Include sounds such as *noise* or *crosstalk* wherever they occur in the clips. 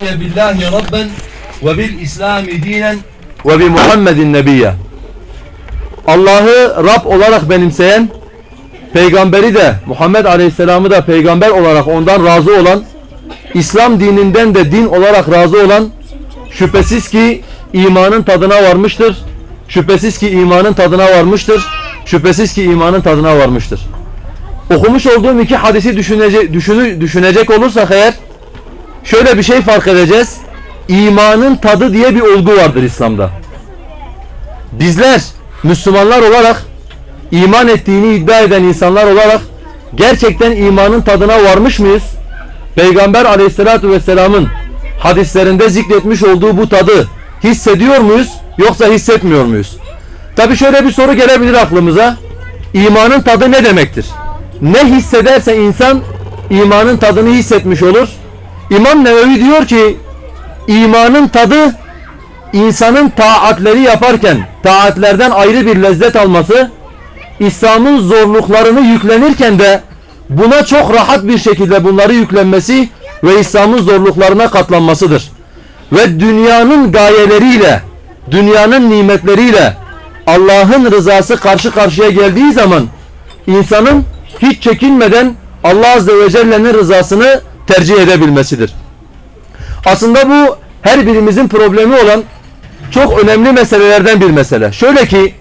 billahi rabben ve bil İslami dinen ve bi Muhammedin nebiyye. Allah'ı Rab olarak benimseyen, peygamberi de Muhammed Aleyhisselam'ı da peygamber olarak ondan razı olan, İslam dininden de din olarak razı olan, şüphesiz ki imanın tadına varmıştır. Şüphesiz ki imanın tadına varmıştır. Şüphesiz ki imanın tadına varmıştır. Okumuş olduğum iki hadisi düşünecek, düşünecek olursak eğer, şöyle bir şey fark edeceğiz. İmanın tadı diye bir olgu vardır İslam'da. Bizler Müslümanlar olarak iman ettiğini iddia eden insanlar olarak gerçekten imanın tadına varmış mıyız? Peygamber aleyhissalatü vesselamın hadislerinde zikretmiş olduğu bu tadı hissediyor muyuz yoksa hissetmiyor muyuz? Tabi şöyle bir soru gelebilir aklımıza. İmanın tadı ne demektir? Ne hissederse insan imanın tadını hissetmiş olur. İmam Nevevi diyor ki imanın tadı insanın taatleri yaparken taatlerden ayrı bir lezzet alması İslam'ın zorluklarını yüklenirken de buna çok rahat bir şekilde bunları yüklenmesi ve İslam'ın zorluklarına katlanmasıdır. Ve dünyanın gayeleriyle, dünyanın nimetleriyle Allah'ın rızası karşı karşıya geldiği zaman insanın hiç çekinmeden Allah Azze ve Celle'nin rızasını tercih edebilmesidir. Aslında bu her birimizin problemi olan çok önemli meselelerden bir mesele. Şöyle ki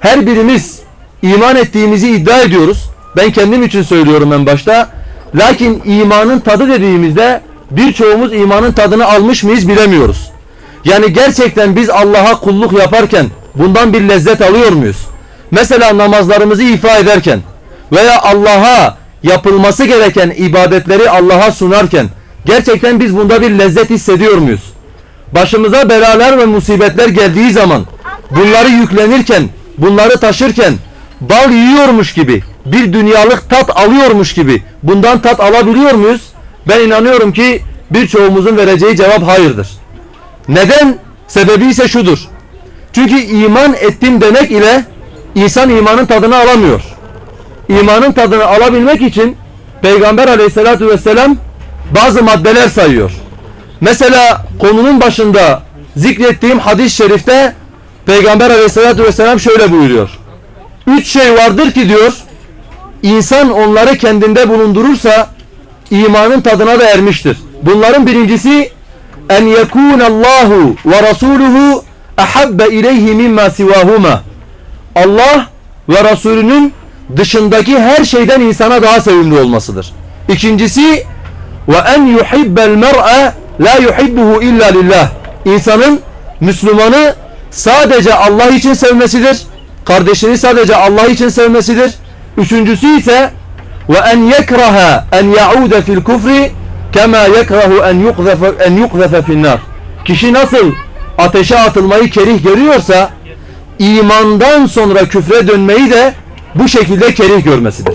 her birimiz iman ettiğimizi iddia ediyoruz. Ben kendim için söylüyorum en başta. Lakin imanın tadı dediğimizde birçoğumuz imanın tadını almış mıyız bilemiyoruz. Yani gerçekten biz Allah'a kulluk yaparken bundan bir lezzet alıyor muyuz? Mesela namazlarımızı ifa ederken veya Allah'a yapılması gereken ibadetleri Allah'a sunarken gerçekten biz bunda bir lezzet hissediyor muyuz? Başımıza belalar ve musibetler geldiği zaman bunları yüklenirken, bunları taşırken bal yiyormuş gibi, bir dünyalık tat alıyormuş gibi bundan tat alabiliyor muyuz? Ben inanıyorum ki birçoğumuzun vereceği cevap hayırdır. Neden? Sebebi ise şudur. Çünkü iman ettim demek ile insan imanın tadını alamıyor. İmanın tadını alabilmek için Peygamber aleyhissalatü vesselam bazı maddeler sayıyor. Mesela konunun başında zikrettiğim hadis-i şerifte Peygamber aleyhissalatü vesselam şöyle buyuruyor. Üç şey vardır ki diyor, insan onları kendinde bulundurursa imanın tadına da ermiştir. Bunların birincisi en yekunallahu ve rasuluhu ahabbe ileyhi mimma sivahuma. Allah ve Resulünün dışındaki her şeyden insana daha sevimli olmasıdır. İkincisi ve en yuhibbel mer'e la yuhibbuhu illa lillah. İnsanın Müslümanı sadece Allah için sevmesidir. Kardeşini sadece Allah için sevmesidir. Üçüncüsü ise ve en yekraha en yaude fil kufri kema yekrahu en yuqzafe en yuqzafe fi'nnar. Kişi nasıl ateşe atılmayı kerih görüyorsa imandan sonra küfre dönmeyi de bu şekilde kerih görmesidir.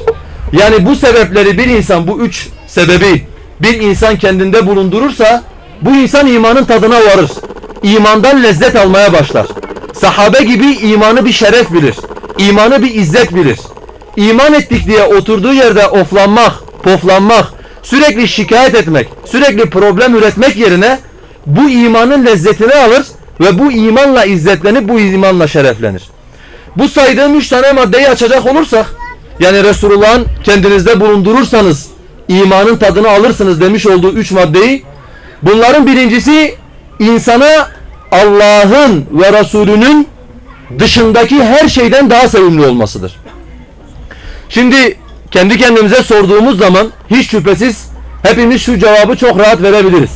Yani bu sebepleri bir insan bu üç sebebi bir insan kendinde bulundurursa bu insan imanın tadına varır. İmandan lezzet almaya başlar. Sahabe gibi imanı bir şeref bilir. İmanı bir izzet bilir. İman ettik diye oturduğu yerde oflanmak, poflanmak, sürekli şikayet etmek, sürekli problem üretmek yerine bu imanın lezzetini alır ve bu imanla izzetlenip bu imanla şereflenir. Bu saydığım üç tane maddeyi açacak olursak yani Resulullah'ın kendinizde bulundurursanız imanın tadını alırsınız demiş olduğu üç maddeyi bunların birincisi insana Allah'ın ve Resulünün dışındaki her şeyden daha sevimli olmasıdır. Şimdi kendi kendimize sorduğumuz zaman hiç şüphesiz hepimiz şu cevabı çok rahat verebiliriz.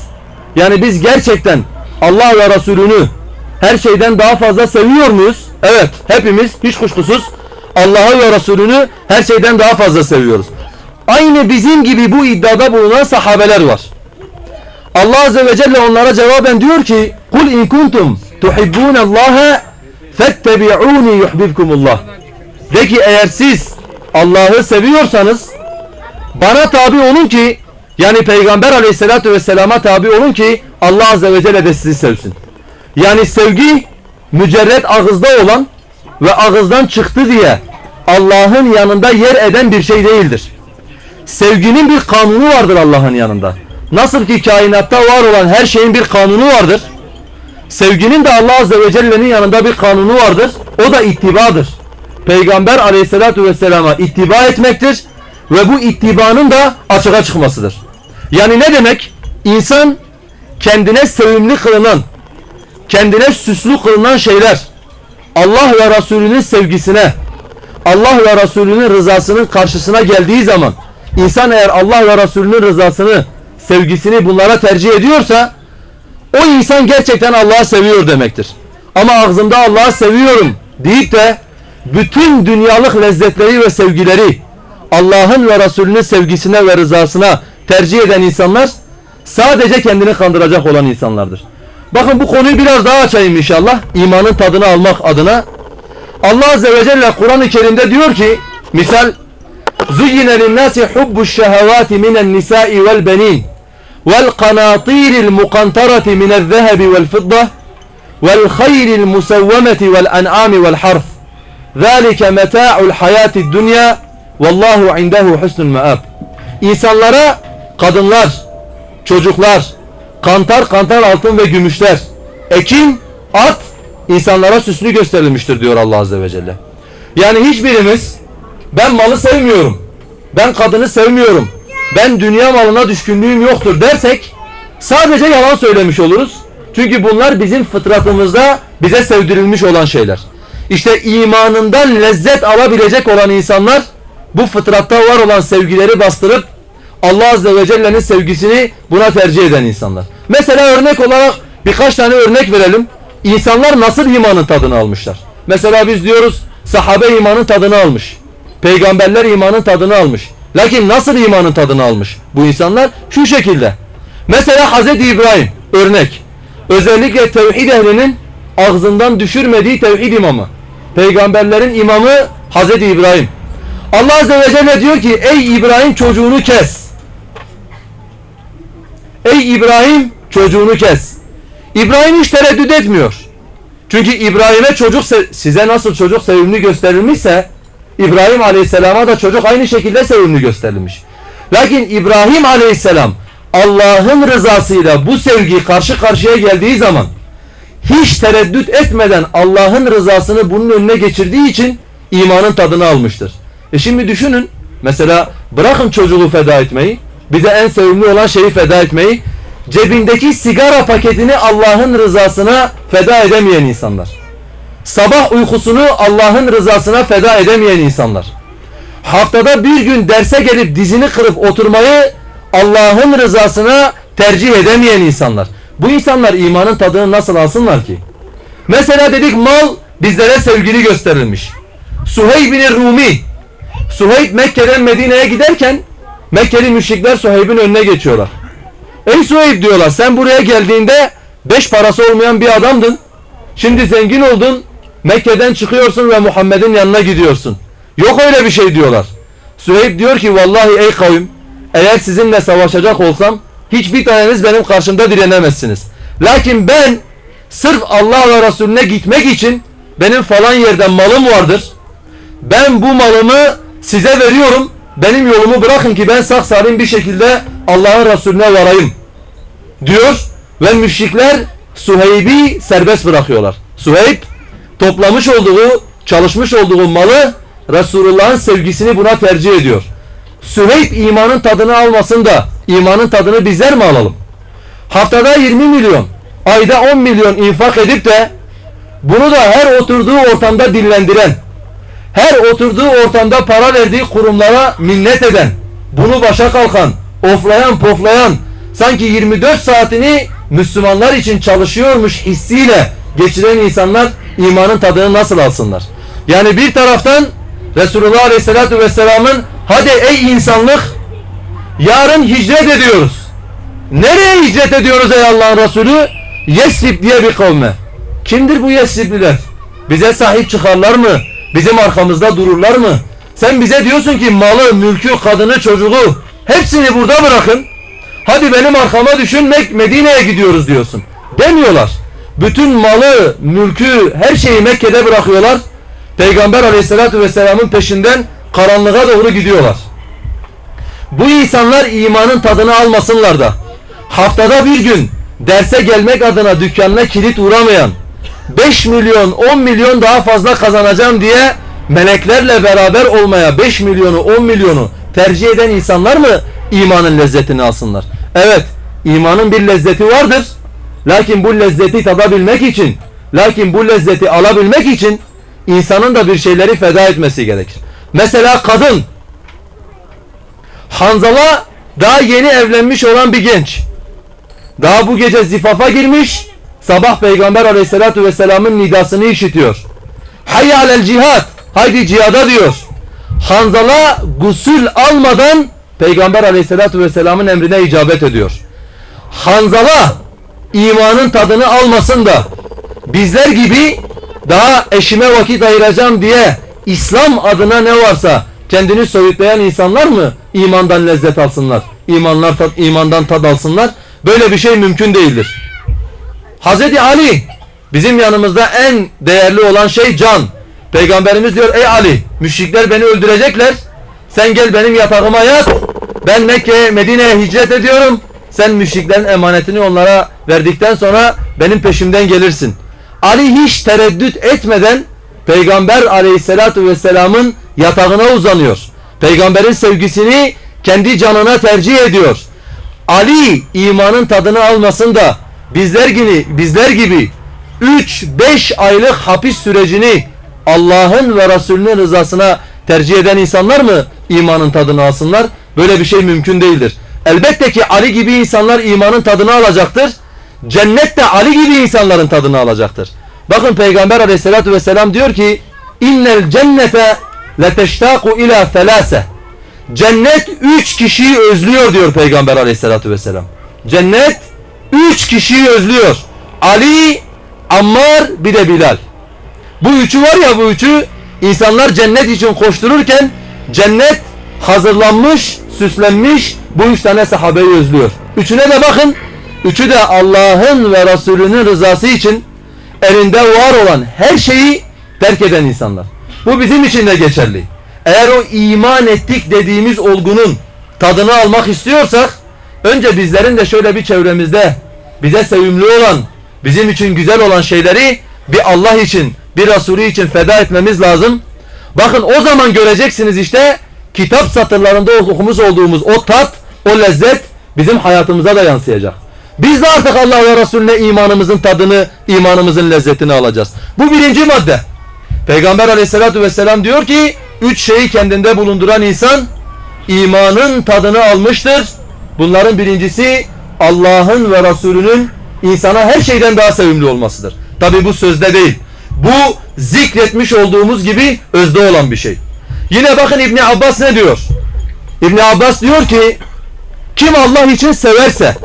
Yani biz gerçekten Allah ve Resulünü her şeyden daha fazla seviyor muyuz? Evet hepimiz hiç kuşkusuz Allah'ı ve Resulünü her şeyden daha fazla seviyoruz. Aynı bizim gibi bu iddiada bulunan sahabeler var. Allah Azze ve Celle onlara cevaben diyor ki Kul in kuntum tuhibbunallaha fettebi'uni yuhbibkumullah De ki eğer siz Allah'ı seviyorsanız bana tabi olun ki yani Peygamber aleyhissalatü vesselama tabi olun ki Allah Azze ve Celle de sizi sevsin. Yani sevgi mücerret ağızda olan ve ağızdan çıktı diye Allah'ın yanında yer eden bir şey değildir. Sevginin bir kanunu vardır Allah'ın yanında. nasıl ki kainatta var olan her şeyin bir kanunu vardır. Sevginin de Allah Azze ve Celle'nin yanında bir kanunu vardır. O da ittibadır. Peygamber aleyhissalatu vesselama ittiba etmektir. Ve bu ittibanın da açığa çıkmasıdır. Yani ne demek? İnsan kendine sevimli kılınan, kendine süslü kılınan şeyler Allah ve Resulünün sevgisine, Allah ve Resulünün rızasının karşısına geldiği zaman insan eğer Allah ve Resulünün rızasını, sevgisini bunlara tercih ediyorsa o insan gerçekten Allah'ı seviyor demektir. Ama ağzımda Allah'ı seviyorum deyip de bütün dünyalık lezzetleri ve sevgileri Allah'ın ve Resulünün sevgisine ve rızasına tercih eden insanlar sadece kendini kandıracak olan insanlardır. Bakın bu konuyu biraz daha açayım inşallah. İmanın tadını almak adına. Allah Azze ve Celle Kur'an-ı Kerim'de diyor ki misal زُيِّنَ لِلنَّاسِ حُبُّ الشَّهَوَاتِ مِنَ النِّسَاءِ وَالْبَنِينَ وَالْقَنَاطِيرِ الْمُقَنْطَرَةِ مِنَ الذَّهَبِ وَالْفِضَّةِ وَالْخَيْلِ الْمُسَوَّمَةِ وَالْأَنْعَامِ وَالْحَرْثِ ذَلِكَ مَتَاعُ الْحَيَاةِ الدُّنْيَا وَاللّٰهُ عِنْدَهُ حُسْنُ الْمَآبِ İnsanlara kadınlar, çocuklar, kantar kantar altın ve gümüşler, ekin, at insanlara süslü gösterilmiştir diyor Allah Azze ve Celle. Yani hiçbirimiz ben malı sevmiyorum, ben kadını sevmiyorum, ben dünya malına düşkünlüğüm yoktur dersek sadece yalan söylemiş oluruz. Çünkü bunlar bizim fıtratımızda bize sevdirilmiş olan şeyler. İşte imanından lezzet alabilecek olan insanlar bu fıtratta var olan sevgileri bastırıp Allah Azze ve Celle'nin sevgisini buna tercih eden insanlar. Mesela örnek olarak birkaç tane örnek verelim. İnsanlar nasıl imanın tadını almışlar? Mesela biz diyoruz sahabe imanın tadını almış. Peygamberler imanın tadını almış. Lakin nasıl imanın tadını almış bu insanlar? Şu şekilde. Mesela Hazreti İbrahim örnek. Özellikle tevhid ehlinin ağzından düşürmediği tevhid imamı. Peygamberlerin imamı Hazreti İbrahim. Allah Azze ve Celle diyor ki ey İbrahim çocuğunu kes. Ey İbrahim çocuğunu kes. İbrahim hiç tereddüt etmiyor. Çünkü İbrahim'e çocuk size nasıl çocuk sevimli gösterilmişse İbrahim Aleyhisselam'a da çocuk aynı şekilde sevimli gösterilmiş. Lakin İbrahim Aleyhisselam Allah'ın rızasıyla bu sevgi karşı karşıya geldiği zaman hiç tereddüt etmeden Allah'ın rızasını bunun önüne geçirdiği için imanın tadını almıştır. E şimdi düşünün mesela bırakın çocuğu feda etmeyi bize en sevimli olan şeyi feda etmeyi cebindeki sigara paketini Allah'ın rızasına feda edemeyen insanlar. Sabah uykusunu Allah'ın rızasına feda edemeyen insanlar. Haftada bir gün derse gelip dizini kırıp oturmayı Allah'ın rızasına tercih edemeyen insanlar. Bu insanlar imanın tadını nasıl alsınlar ki? Mesela dedik mal bizlere sevgili gösterilmiş. Suheyb bin Rumi Suheyb Mekke'den Medine'ye giderken Mekkeli müşrikler Suheyb'in önüne geçiyorlar. Ey Suheyb diyorlar sen buraya geldiğinde beş parası olmayan bir adamdın. Şimdi zengin oldun. Mekke'den çıkıyorsun ve Muhammed'in yanına gidiyorsun. Yok öyle bir şey diyorlar. Süheyb diyor ki vallahi ey kavim eğer sizinle savaşacak olsam hiçbir taneniz benim karşımda direnemezsiniz. Lakin ben sırf Allah ve Resulüne gitmek için benim falan yerden malım vardır. Ben bu malımı size veriyorum. Benim yolumu bırakın ki ben sağ salim bir şekilde Allah'ın Resulüne varayım. Diyor ve müşrikler Suheyb'i serbest bırakıyorlar. Suheyb toplamış olduğu, çalışmış olduğu malı Resulullah'ın sevgisini buna tercih ediyor. Süheyb imanın tadını almasın da imanın tadını bizler mi alalım? Haftada 20 milyon, ayda 10 milyon infak edip de bunu da her oturduğu ortamda dillendiren, her oturduğu ortamda para verdiği kurumlara minnet eden, bunu başa kalkan, oflayan poflayan, sanki 24 saatini Müslümanlar için çalışıyormuş hissiyle geçiren insanlar imanın tadını nasıl alsınlar? Yani bir taraftan Resulullah Aleyhisselatü Vesselam'ın hadi ey insanlık yarın hicret ediyoruz. Nereye hicret ediyoruz ey Allah'ın Resulü? Yesrib diye bir kavme. Kimdir bu Yesribliler? Bize sahip çıkarlar mı? Bizim arkamızda dururlar mı? Sen bize diyorsun ki malı, mülkü, kadını, çocuğu hepsini burada bırakın. Hadi benim arkama düşün Medine'ye gidiyoruz diyorsun. Demiyorlar. Bütün malı, mülkü, her şeyi Mekke'de bırakıyorlar. Peygamber aleyhissalatü vesselamın peşinden karanlığa doğru gidiyorlar. Bu insanlar imanın tadını almasınlar da haftada bir gün derse gelmek adına dükkanına kilit uğramayan 5 milyon 10 milyon daha fazla kazanacağım diye meleklerle beraber olmaya 5 milyonu 10 milyonu tercih eden insanlar mı imanın lezzetini alsınlar? Evet imanın bir lezzeti vardır. Lakin bu lezzeti tadabilmek için lakin bu lezzeti alabilmek için insanın da bir şeyleri feda etmesi gerekir. Mesela kadın Hanzala daha yeni evlenmiş olan bir genç. Daha bu gece zifafa girmiş. Sabah Peygamber aleyhissalatu vesselamın nidasını işitiyor. Hayy alel cihad. Haydi cihada diyor. Hanzala gusül almadan Peygamber aleyhissalatu vesselamın emrine icabet ediyor. Hanzala imanın tadını almasın da bizler gibi daha eşime vakit ayıracağım diye İslam adına ne varsa kendini soyutlayan insanlar mı imandan lezzet alsınlar? İmanlar tat, imandan tad alsınlar? Böyle bir şey mümkün değildir. Hazreti Ali bizim yanımızda en değerli olan şey can. Peygamberimiz diyor ey Ali müşrikler beni öldürecekler. Sen gel benim yatağıma yat. Ben Mekke'ye Medine'ye hicret ediyorum. Sen müşriklerin emanetini onlara verdikten sonra benim peşimden gelirsin. Ali hiç tereddüt etmeden Peygamber aleyhissalatu vesselamın yatağına uzanıyor. Peygamberin sevgisini kendi canına tercih ediyor. Ali imanın tadını almasın da bizler gibi bizler gibi 3-5 aylık hapis sürecini Allah'ın ve Resulünün rızasına tercih eden insanlar mı imanın tadını alsınlar? Böyle bir şey mümkün değildir. Elbette ki Ali gibi insanlar imanın tadını alacaktır. Cennet de Ali gibi insanların tadını alacaktır. Bakın Peygamber aleyhissalatü vesselam diyor ki innel cennete leteştaku ila felase Cennet üç kişiyi özlüyor diyor Peygamber aleyhissalatü vesselam. Cennet üç kişiyi özlüyor. Ali, Ammar bir de Bilal. Bu üçü var ya bu üçü insanlar cennet için koştururken cennet hazırlanmış, süslenmiş bu üç tane sahabeyi özlüyor. Üçüne de bakın. Üçü de Allah'ın ve Resulünün rızası için elinde var olan her şeyi terk eden insanlar. Bu bizim için de geçerli. Eğer o iman ettik dediğimiz olgunun tadını almak istiyorsak önce bizlerin de şöyle bir çevremizde bize sevimli olan, bizim için güzel olan şeyleri bir Allah için, bir Resulü için feda etmemiz lazım. Bakın o zaman göreceksiniz işte kitap satırlarında okumuş olduğumuz o tat, o lezzet bizim hayatımıza da yansıyacak. Biz de artık Allah ve Resulüne imanımızın tadını, imanımızın lezzetini alacağız. Bu birinci madde. Peygamber aleyhissalatü vesselam diyor ki, üç şeyi kendinde bulunduran insan imanın tadını almıştır. Bunların birincisi Allah'ın ve Resulünün insana her şeyden daha sevimli olmasıdır. Tabi bu sözde değil. Bu zikretmiş olduğumuz gibi özde olan bir şey. Yine bakın İbni Abbas ne diyor? İbni Abbas diyor ki kim Allah için severse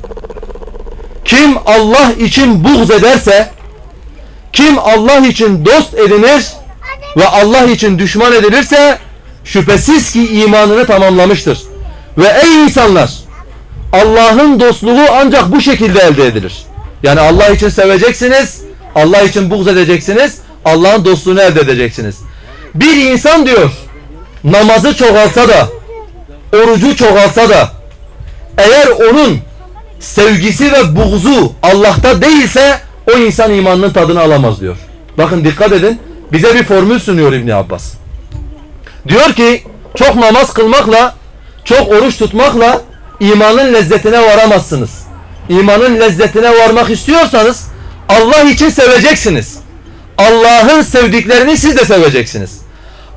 kim Allah için buğz ederse kim Allah için dost edinir ve Allah için düşman edilirse şüphesiz ki imanını tamamlamıştır. Ve ey insanlar Allah'ın dostluğu ancak bu şekilde elde edilir. Yani Allah için seveceksiniz, Allah için buğz edeceksiniz, Allah'ın dostluğunu elde edeceksiniz. Bir insan diyor namazı çoğalsa da orucu çoğalsa da eğer onun sevgisi ve buğzu Allah'ta değilse o insan imanının tadını alamaz diyor. Bakın dikkat edin. Bize bir formül sunuyor İbni Abbas. Diyor ki çok namaz kılmakla çok oruç tutmakla imanın lezzetine varamazsınız. İmanın lezzetine varmak istiyorsanız Allah için seveceksiniz. Allah'ın sevdiklerini siz de seveceksiniz.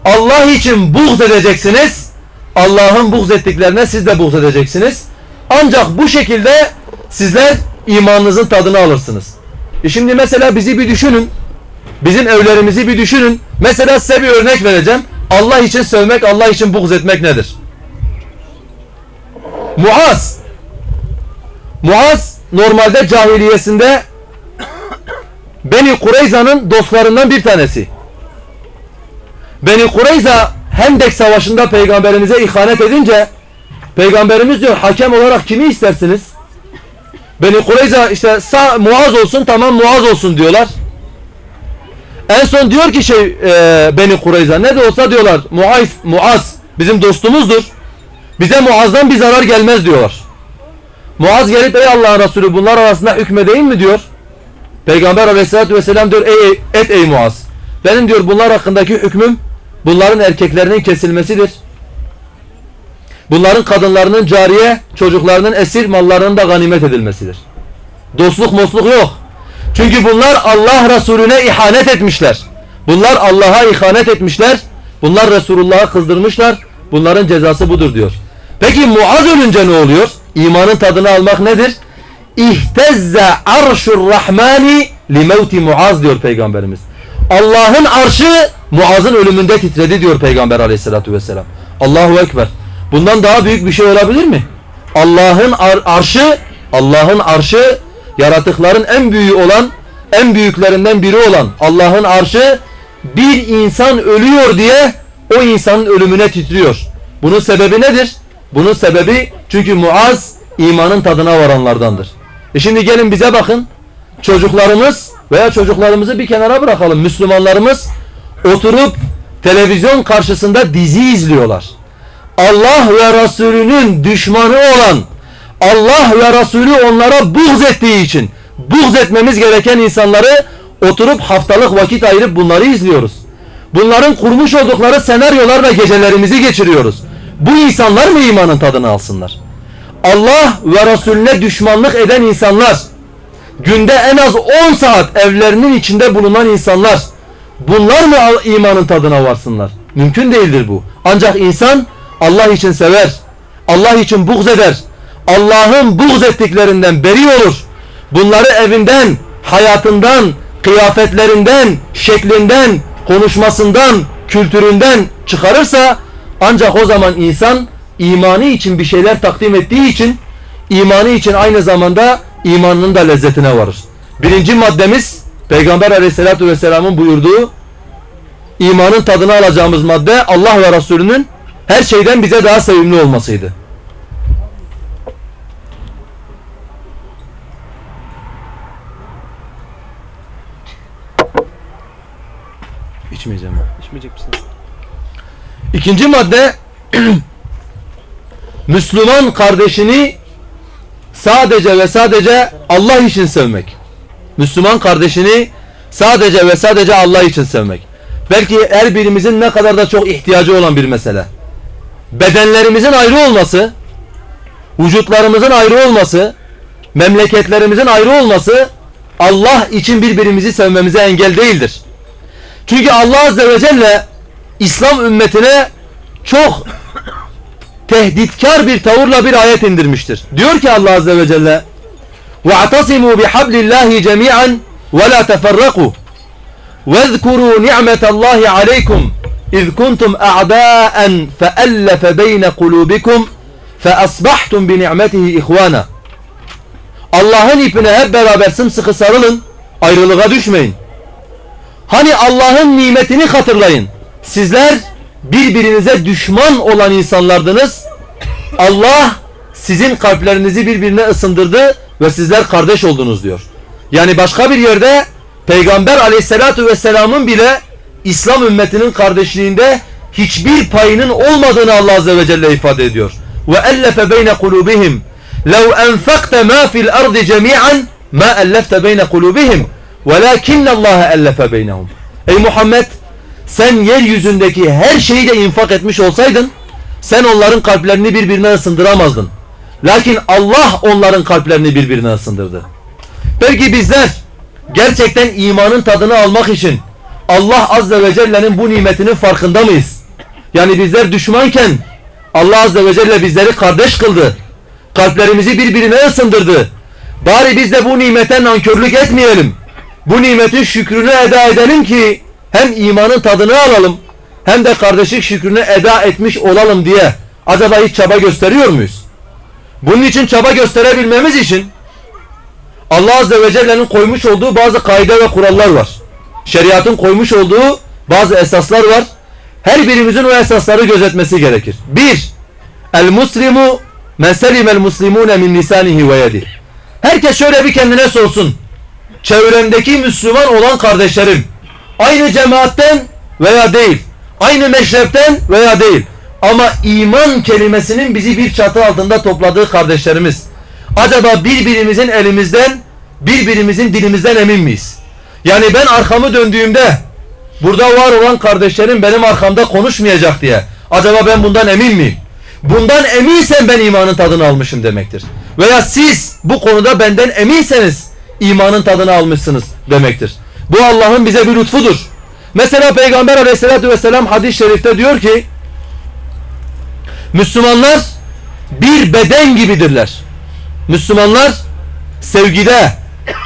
Allah için buğz edeceksiniz. Allah'ın buğz ettiklerine siz de buğz edeceksiniz. Ancak bu şekilde sizler imanınızın tadını alırsınız. E şimdi mesela bizi bir düşünün. Bizim evlerimizi bir düşünün. Mesela size bir örnek vereceğim. Allah için sevmek, Allah için buğz etmek nedir? Muaz. Muaz normalde cahiliyesinde Beni Kureyza'nın dostlarından bir tanesi. Beni Kureyza Hendek Savaşı'nda peygamberimize ihanet edince peygamberimiz diyor hakem olarak kimi istersiniz? Beni Kureyza işte sağ Muaz olsun tamam Muaz olsun diyorlar. En son diyor ki şey e, Beni Kureyza ne de olsa diyorlar Muaz, Muaz bizim dostumuzdur. Bize Muaz'dan bir zarar gelmez diyorlar. Muaz gelip ey Allah'ın Resulü bunlar arasında hükmedeyim mi diyor. Peygamber aleyhissalatü vesselam diyor ey, et ey Muaz. Benim diyor bunlar hakkındaki hükmüm bunların erkeklerinin kesilmesidir. Bunların kadınlarının cariye, çocuklarının esir, mallarının da ganimet edilmesidir. Dostluk mosluk yok. Çünkü bunlar Allah Resulüne ihanet etmişler. Bunlar Allah'a ihanet etmişler. Bunlar Resulullah'ı kızdırmışlar. Bunların cezası budur diyor. Peki Muaz ölünce ne oluyor? İmanın tadını almak nedir? İhtezze arşur rahmani li mevti Muaz diyor Peygamberimiz. Allah'ın arşı Muaz'ın ölümünde titredi diyor Peygamber aleyhissalatü vesselam. Allahu Ekber. Bundan daha büyük bir şey olabilir mi? Allah'ın ar arşı, Allah'ın arşı yaratıkların en büyüğü olan, en büyüklerinden biri olan Allah'ın arşı bir insan ölüyor diye o insanın ölümüne titriyor. Bunun sebebi nedir? Bunun sebebi çünkü Muaz imanın tadına varanlardandır. E şimdi gelin bize bakın. Çocuklarımız veya çocuklarımızı bir kenara bırakalım. Müslümanlarımız oturup televizyon karşısında dizi izliyorlar. Allah ve Resulünün düşmanı olan Allah ve Resulü onlara buğz ettiği için buğz etmemiz gereken insanları oturup haftalık vakit ayırıp bunları izliyoruz. Bunların kurmuş oldukları senaryolarla gecelerimizi geçiriyoruz. Bu insanlar mı imanın tadını alsınlar? Allah ve Resulüne düşmanlık eden insanlar, günde en az 10 saat evlerinin içinde bulunan insanlar, bunlar mı imanın tadına varsınlar? Mümkün değildir bu. Ancak insan Allah için sever, Allah için buğz eder, Allah'ın buğz ettiklerinden beri olur. Bunları evinden, hayatından, kıyafetlerinden, şeklinden, konuşmasından, kültüründen çıkarırsa ancak o zaman insan imanı için bir şeyler takdim ettiği için imanı için aynı zamanda imanının da lezzetine varır. Birinci maddemiz Peygamber aleyhissalatü vesselamın buyurduğu imanın tadını alacağımız madde Allah ve Resulünün her şeyden bize daha sevimli olmasıydı. İçmeyeceğim ben. İçmeyecek misin? İkinci madde *clears throat* Müslüman kardeşini sadece ve sadece Allah için sevmek. Müslüman kardeşini sadece ve sadece Allah için sevmek. Belki her birimizin ne kadar da çok ihtiyacı olan bir mesele. Bedenlerimizin ayrı olması, vücutlarımızın ayrı olması, memleketlerimizin ayrı olması Allah için birbirimizi sevmemize engel değildir. Çünkü Allah Azze ve Celle İslam ümmetine çok tehditkar bir tavırla bir ayet indirmiştir. Diyor ki Allah Azze ve Celle وَاَعْتَصِمُوا بِحَبْلِ اللّٰهِ جَمِيعًا وَلَا تَفَرَّقُوا وَاذْكُرُوا نِعْمَةَ اللّٰهِ عَلَيْكُمْ اِذْ كُنْتُمْ اَعْدَاءً فَأَلَّفَ بَيْنَ قُلُوبِكُمْ فَأَصْبَحْتُمْ بِنِعْمَتِهِ اِخْوَانًا Allah'ın ipine hep beraber sımsıkı sarılın, ayrılığa düşmeyin. Hani Allah'ın nimetini hatırlayın. Sizler birbirinize düşman olan insanlardınız. Allah sizin kalplerinizi birbirine ısındırdı ve sizler kardeş oldunuz diyor. Yani başka bir yerde Peygamber aleyhissalatu vesselamın bile İslam ümmetinin kardeşliğinde hiçbir payının olmadığını Allah azze ve celle ifade ediyor. Ellefe beyne kulubihim lev enfakte ma fil ardı cemi'an ma ellefte beyne kulubihim velakinne Allah ellefe beynehum. Ey Muhammed sen yeryüzündeki her şeyi de infak etmiş olsaydın sen onların kalplerini birbirine ısındıramazdın. Lakin Allah onların kalplerini birbirine ısındırdı. Belki bizler gerçekten imanın tadını almak için Allah Azze ve Celle'nin bu nimetinin farkında mıyız? Yani bizler düşmanken Allah Azze ve Celle bizleri kardeş kıldı. Kalplerimizi birbirine ısındırdı. Bari biz de bu nimete nankörlük etmeyelim. Bu nimetin şükrünü eda edelim ki hem imanın tadını alalım hem de kardeşlik şükrünü eda etmiş olalım diye acaba hiç çaba gösteriyor muyuz? Bunun için çaba gösterebilmemiz için Allah Azze ve Celle'nin koymuş olduğu bazı kaide ve kurallar var. Şeriatın koymuş olduğu bazı esaslar var. Her birimizin o esasları gözetmesi gerekir. Bir, el muslimu men selimel muslimune min lisanihi ve yedih. Herkes şöyle bir kendine sorsun. Çevremdeki Müslüman olan kardeşlerim aynı cemaatten veya değil, aynı meşrepten veya değil ama iman kelimesinin bizi bir çatı altında topladığı kardeşlerimiz acaba birbirimizin elimizden, birbirimizin dilimizden emin miyiz? Yani ben arkamı döndüğümde burada var olan kardeşlerim benim arkamda konuşmayacak diye. Acaba ben bundan emin miyim? Bundan eminsen ben imanın tadını almışım demektir. Veya siz bu konuda benden eminseniz imanın tadını almışsınız demektir. Bu Allah'ın bize bir lütfudur. Mesela Peygamber aleyhissalatü vesselam hadis-i şerifte diyor ki Müslümanlar bir beden gibidirler. Müslümanlar sevgide,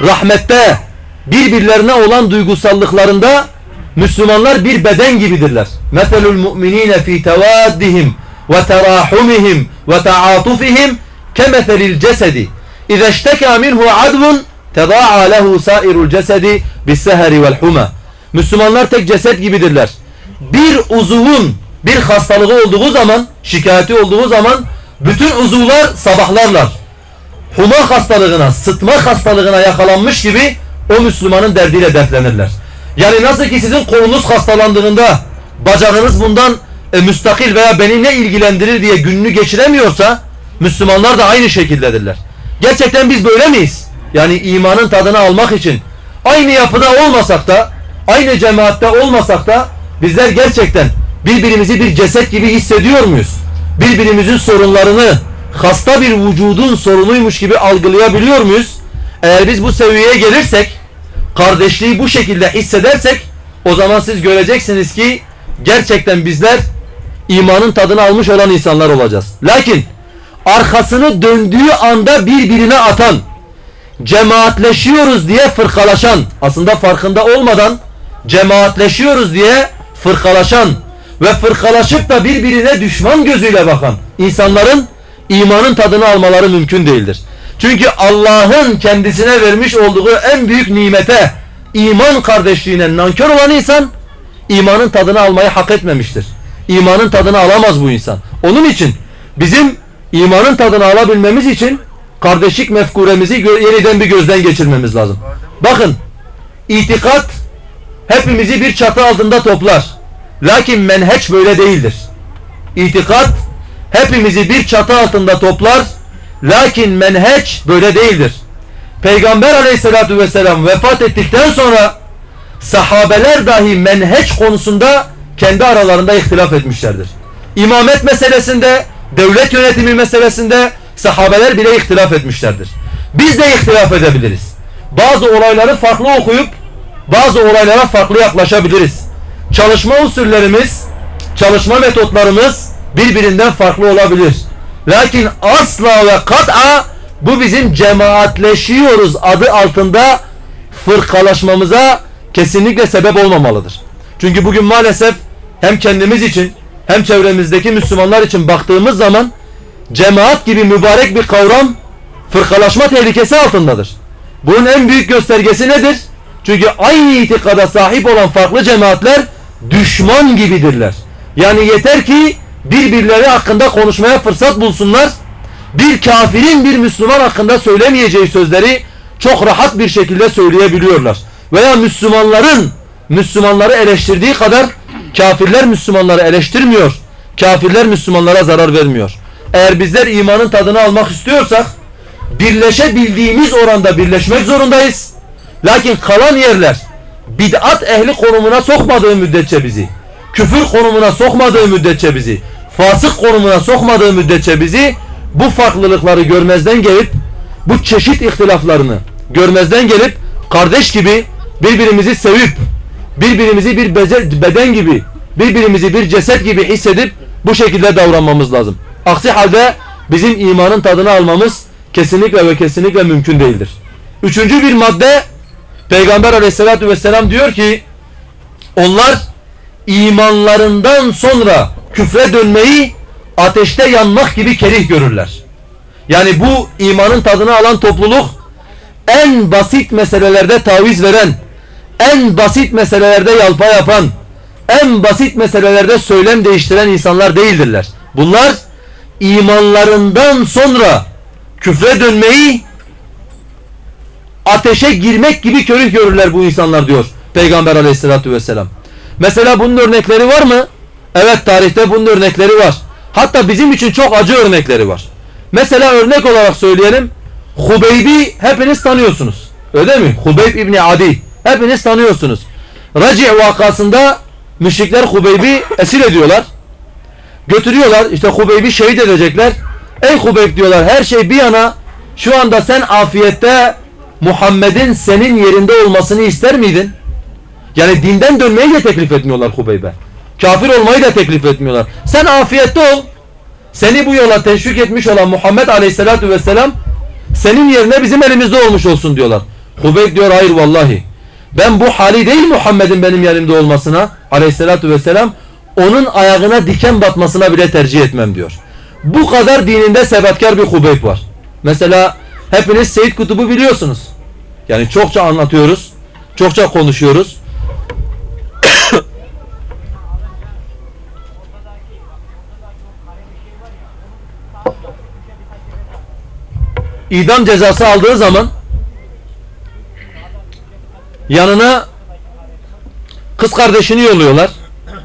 rahmette, birbirlerine olan duygusallıklarında Müslümanlar bir beden gibidirler. Meselul mu'minine fi tevaddihim ve terahumihim ve taatufihim kemeselil cesedi. İza işteka minhu teda'a lehu sairul cesedi bis seheri vel huma. Müslümanlar tek ceset gibidirler. Bir uzuvun bir hastalığı olduğu zaman, şikayeti olduğu zaman bütün uzuvlar sabahlarlar. Huma hastalığına, sıtma hastalığına yakalanmış gibi o Müslümanın derdiyle dertlenirler. Yani nasıl ki sizin kolunuz hastalandığında bacağınız bundan e, müstakil veya beni ne ilgilendirir diye gününü geçiremiyorsa Müslümanlar da aynı şekildedirler. Gerçekten biz böyle miyiz? Yani imanın tadını almak için aynı yapıda olmasak da aynı cemaatte olmasak da bizler gerçekten birbirimizi bir ceset gibi hissediyor muyuz? Birbirimizin sorunlarını hasta bir vücudun sorunuymuş gibi algılayabiliyor muyuz? Eğer biz bu seviyeye gelirsek kardeşliği bu şekilde hissedersek o zaman siz göreceksiniz ki gerçekten bizler imanın tadını almış olan insanlar olacağız. Lakin arkasını döndüğü anda birbirine atan, cemaatleşiyoruz diye fırkalaşan, aslında farkında olmadan cemaatleşiyoruz diye fırkalaşan ve fırkalaşıp da birbirine düşman gözüyle bakan insanların imanın tadını almaları mümkün değildir. Çünkü Allah'ın kendisine vermiş olduğu en büyük nimete iman kardeşliğine nankör olan insan imanın tadını almayı hak etmemiştir. İmanın tadını alamaz bu insan. Onun için bizim imanın tadını alabilmemiz için kardeşlik mefkuremizi yeniden bir gözden geçirmemiz lazım. Bakın itikat hepimizi bir çatı altında toplar. Lakin menheç böyle değildir. İtikat hepimizi bir çatı altında toplar. Lakin menheç böyle değildir. Peygamber aleyhissalatü vesselam vefat ettikten sonra sahabeler dahi menheç konusunda kendi aralarında ihtilaf etmişlerdir. İmamet meselesinde, devlet yönetimi meselesinde sahabeler bile ihtilaf etmişlerdir. Biz de ihtilaf edebiliriz. Bazı olayları farklı okuyup bazı olaylara farklı yaklaşabiliriz. Çalışma usullerimiz, çalışma metotlarımız birbirinden farklı olabilir. Lakin asla ve kat'a bu bizim cemaatleşiyoruz adı altında fırkalaşmamıza kesinlikle sebep olmamalıdır. Çünkü bugün maalesef hem kendimiz için hem çevremizdeki Müslümanlar için baktığımız zaman cemaat gibi mübarek bir kavram fırkalaşma tehlikesi altındadır. Bunun en büyük göstergesi nedir? Çünkü aynı itikada sahip olan farklı cemaatler düşman gibidirler. Yani yeter ki birbirleri hakkında konuşmaya fırsat bulsunlar. Bir kafirin bir Müslüman hakkında söylemeyeceği sözleri çok rahat bir şekilde söyleyebiliyorlar. Veya Müslümanların Müslümanları eleştirdiği kadar kafirler Müslümanları eleştirmiyor. Kafirler Müslümanlara zarar vermiyor. Eğer bizler imanın tadını almak istiyorsak birleşebildiğimiz oranda birleşmek zorundayız. Lakin kalan yerler bid'at ehli konumuna sokmadığı müddetçe bizi, küfür konumuna sokmadığı müddetçe bizi, fasık konumuna sokmadığı müddetçe bizi bu farklılıkları görmezden gelip bu çeşit ihtilaflarını görmezden gelip kardeş gibi birbirimizi sevip birbirimizi bir beden gibi birbirimizi bir ceset gibi hissedip bu şekilde davranmamız lazım. Aksi halde bizim imanın tadını almamız kesinlikle ve kesinlikle mümkün değildir. Üçüncü bir madde Peygamber aleyhissalatü vesselam diyor ki onlar imanlarından sonra küfre dönmeyi ateşte yanmak gibi kerih görürler. Yani bu imanın tadını alan topluluk en basit meselelerde taviz veren, en basit meselelerde yalpa yapan, en basit meselelerde söylem değiştiren insanlar değildirler. Bunlar imanlarından sonra küfre dönmeyi ateşe girmek gibi körük görürler bu insanlar diyor Peygamber aleyhissalatü vesselam. Mesela bunun örnekleri var mı? Evet tarihte bunun örnekleri var. Hatta bizim için çok acı örnekleri var. Mesela örnek olarak söyleyelim. Hubeyb'i hepiniz tanıyorsunuz. Öyle mi? Hubeyb İbni Adi. Hepiniz tanıyorsunuz. Raci vakasında müşrikler Hubeyb'i esir ediyorlar. Götürüyorlar. İşte Hubeyb'i şehit edecekler. Ey Hubeyb diyorlar her şey bir yana şu anda sen afiyette Muhammed'in senin yerinde olmasını ister miydin? Yani dinden dönmeyi de teklif etmiyorlar Hubeyb'e. Kafir olmayı da teklif etmiyorlar. Sen afiyette ol. Seni bu yola teşvik etmiş olan Muhammed Aleyhisselatü Vesselam senin yerine bizim elimizde olmuş olsun diyorlar. Hubeyb diyor hayır vallahi. Ben bu hali değil Muhammed'in benim yanımda olmasına Aleyhisselatü Vesselam onun ayağına diken batmasına bile tercih etmem diyor. Bu kadar dininde sebatkar bir Hubeyb var. Mesela hepiniz Seyyid Kutub'u biliyorsunuz. Yani çokça anlatıyoruz. Çokça konuşuyoruz. *coughs* idam cezası aldığı zaman yanına kız kardeşini yolluyorlar.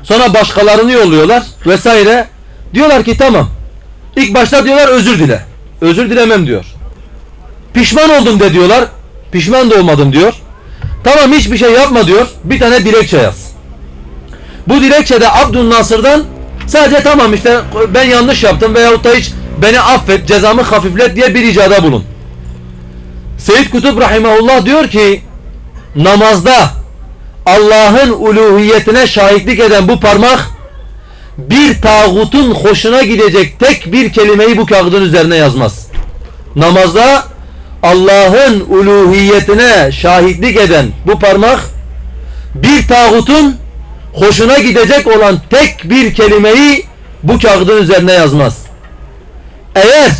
Sonra başkalarını yolluyorlar vesaire. Diyorlar ki tamam. İlk başta diyorlar özür dile. Özür dilemem diyor. Pişman oldum de diyorlar. Pişman da olmadım diyor. Tamam hiçbir şey yapma diyor. Bir tane dilekçe yaz. Bu dilekçede Abdülnasır'dan sadece tamam işte ben yanlış yaptım veyahut da hiç beni affet cezamı hafiflet diye bir icada bulun. Seyyid Kutup Rahimahullah diyor ki namazda Allah'ın uluhiyetine şahitlik eden bu parmak bir tağutun hoşuna gidecek tek bir kelimeyi bu kağıdın üzerine yazmaz. Namazda Allah'ın uluhiyetine şahitlik eden bu parmak bir tağutun hoşuna gidecek olan tek bir kelimeyi bu kağıdın üzerine yazmaz. Eğer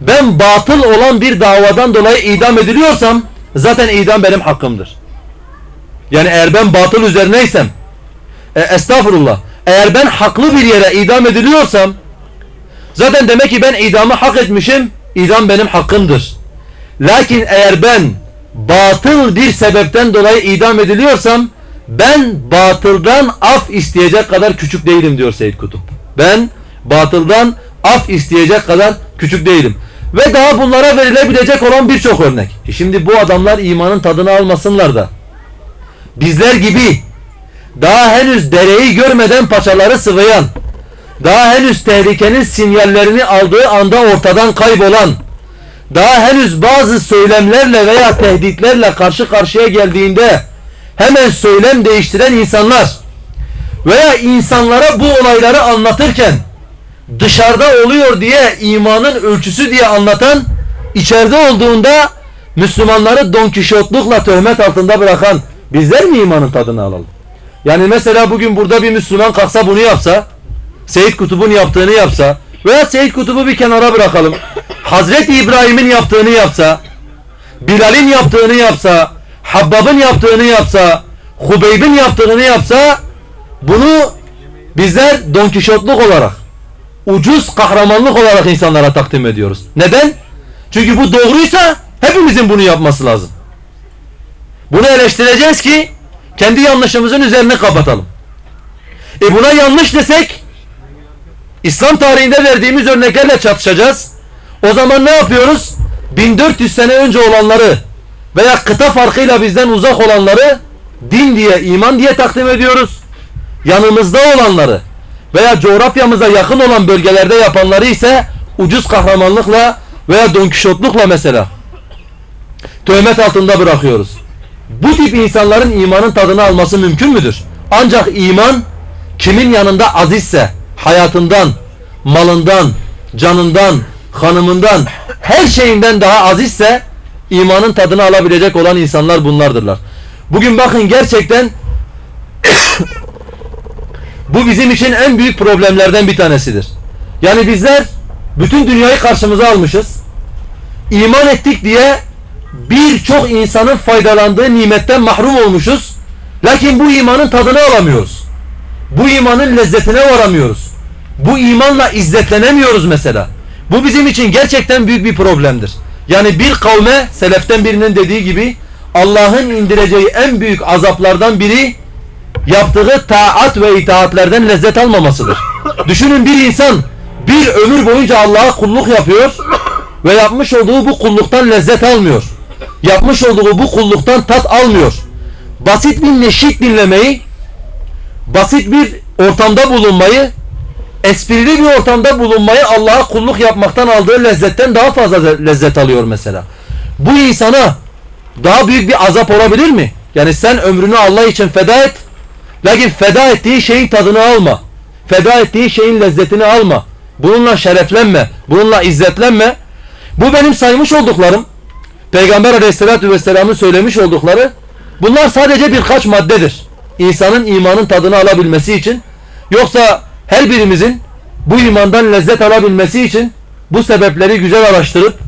ben batıl olan bir davadan dolayı idam ediliyorsam zaten idam benim hakkımdır. Yani eğer ben batıl üzerineysem e, estağfurullah eğer ben haklı bir yere idam ediliyorsam zaten demek ki ben idamı hak etmişim idam benim hakkımdır. Lakin eğer ben batıl bir sebepten dolayı idam ediliyorsam ben batıldan af isteyecek kadar küçük değilim diyor Seyyid Kutup. Ben batıldan af isteyecek kadar küçük değilim. Ve daha bunlara verilebilecek olan birçok örnek. E şimdi bu adamlar imanın tadını almasınlar da. Bizler gibi daha henüz dereyi görmeden paçaları sıvayan, daha henüz tehlikenin sinyallerini aldığı anda ortadan kaybolan, daha henüz bazı söylemlerle veya tehditlerle karşı karşıya geldiğinde hemen söylem değiştiren insanlar veya insanlara bu olayları anlatırken dışarıda oluyor diye imanın ölçüsü diye anlatan içeride olduğunda Müslümanları donkişotlukla töhmet altında bırakan bizler mi imanın tadını alalım? Yani mesela bugün burada bir Müslüman kalksa bunu yapsa Seyyid Kutub'un yaptığını yapsa veya Seyyid Kutub'u bir kenara bırakalım Hazreti İbrahim'in yaptığını yapsa Bilal'in yaptığını yapsa Habbab'ın yaptığını yapsa Hubeyb'in yaptığını yapsa bunu bizler donkişotluk olarak ucuz kahramanlık olarak insanlara takdim ediyoruz. Neden? Çünkü bu doğruysa hepimizin bunu yapması lazım. Bunu eleştireceğiz ki kendi yanlışımızın üzerine kapatalım. E buna yanlış desek İslam tarihinde verdiğimiz örneklerle çatışacağız. O zaman ne yapıyoruz? 1400 sene önce olanları veya kıta farkıyla bizden uzak olanları din diye, iman diye takdim ediyoruz. Yanımızda olanları veya coğrafyamıza yakın olan bölgelerde yapanları ise ucuz kahramanlıkla veya donkişotlukla mesela töhmet altında bırakıyoruz. Bu tip insanların imanın tadını alması mümkün müdür? Ancak iman kimin yanında azizse hayatından, malından, canından, hanımından, her şeyinden daha azizse imanın tadını alabilecek olan insanlar bunlardırlar. Bugün bakın gerçekten *coughs* bu bizim için en büyük problemlerden bir tanesidir. Yani bizler bütün dünyayı karşımıza almışız. İman ettik diye birçok insanın faydalandığı nimetten mahrum olmuşuz. Lakin bu imanın tadını alamıyoruz. Bu imanın lezzetine varamıyoruz. Bu imanla izzetlenemiyoruz mesela. Bu bizim için gerçekten büyük bir problemdir. Yani bir kavme seleften birinin dediği gibi Allah'ın indireceği en büyük azaplardan biri yaptığı taat ve itaatlerden lezzet almamasıdır. Düşünün bir insan bir ömür boyunca Allah'a kulluk yapıyor ve yapmış olduğu bu kulluktan lezzet almıyor. Yapmış olduğu bu kulluktan tat almıyor. Basit bir neşit dinlemeyi, basit bir ortamda bulunmayı, esprili bir ortamda bulunmayı Allah'a kulluk yapmaktan aldığı lezzetten daha fazla lezzet alıyor mesela. Bu insana daha büyük bir azap olabilir mi? Yani sen ömrünü Allah için feda et. Lakin feda ettiği şeyin tadını alma. Feda ettiği şeyin lezzetini alma. Bununla şereflenme. Bununla izzetlenme. Bu benim saymış olduklarım. Peygamber aleyhissalatü vesselamın söylemiş oldukları bunlar sadece birkaç maddedir. İnsanın imanın tadını alabilmesi için. Yoksa her birimizin bu imandan lezzet alabilmesi için bu sebepleri güzel araştırıp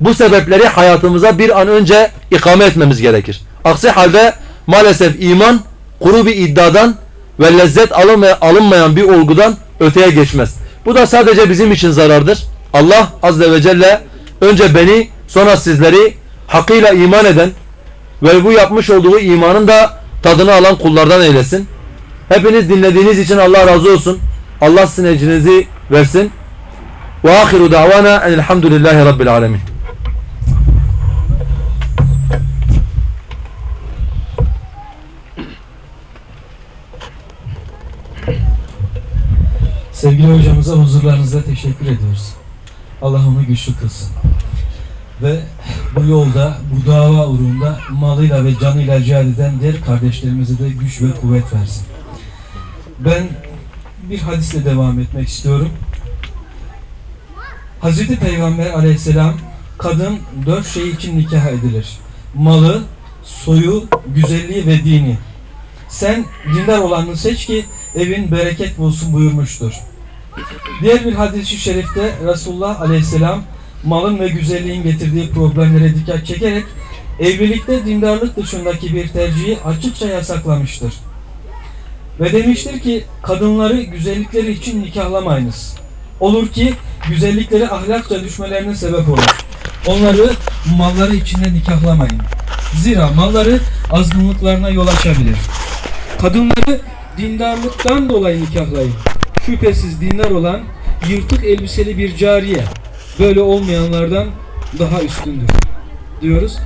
bu sebepleri hayatımıza bir an önce ikame etmemiz gerekir. Aksi halde maalesef iman kuru bir iddiadan ve lezzet alınmaya- alınmayan bir olgudan öteye geçmez. Bu da sadece bizim için zarardır. Allah Azze ve Celle önce beni sonra sizleri hakkıyla iman eden ve bu yapmış olduğu imanın da tadını alan kullardan eylesin. Hepiniz dinlediğiniz için Allah razı olsun. Allah sizin ecrinizi versin. Ve ahiru davana enelhamdülillahi rabbil alemin. Sevgili hocamıza huzurlarınızda teşekkür ediyoruz. Allah onu güçlü kılsın. Ve bu yolda, bu dava uğrunda malıyla ve canıyla cihad eden diğer kardeşlerimize de güç ve kuvvet versin. Ben bir hadisle devam etmek istiyorum. Hazreti Peygamber aleyhisselam kadın dört şey için nikah edilir. Malı, soyu, güzelliği ve dini. Sen dindar olanını seç ki evin bereket bulsun buyurmuştur. Diğer bir hadis-i şerifte Resulullah aleyhisselam malın ve güzelliğin getirdiği problemlere dikkat çekerek evlilikte dindarlık dışındaki bir tercihi açıkça yasaklamıştır. Ve demiştir ki kadınları güzellikleri için nikahlamayınız. Olur ki güzellikleri ahlakça düşmelerine sebep olur. Onları malları içinde nikahlamayın. Zira malları azgınlıklarına yol açabilir. Kadınları dindarlıktan dolayı nikahlayın. Şüphesiz dindar olan yırtık elbiseli bir cariye böyle olmayanlardan daha üstündür diyoruz.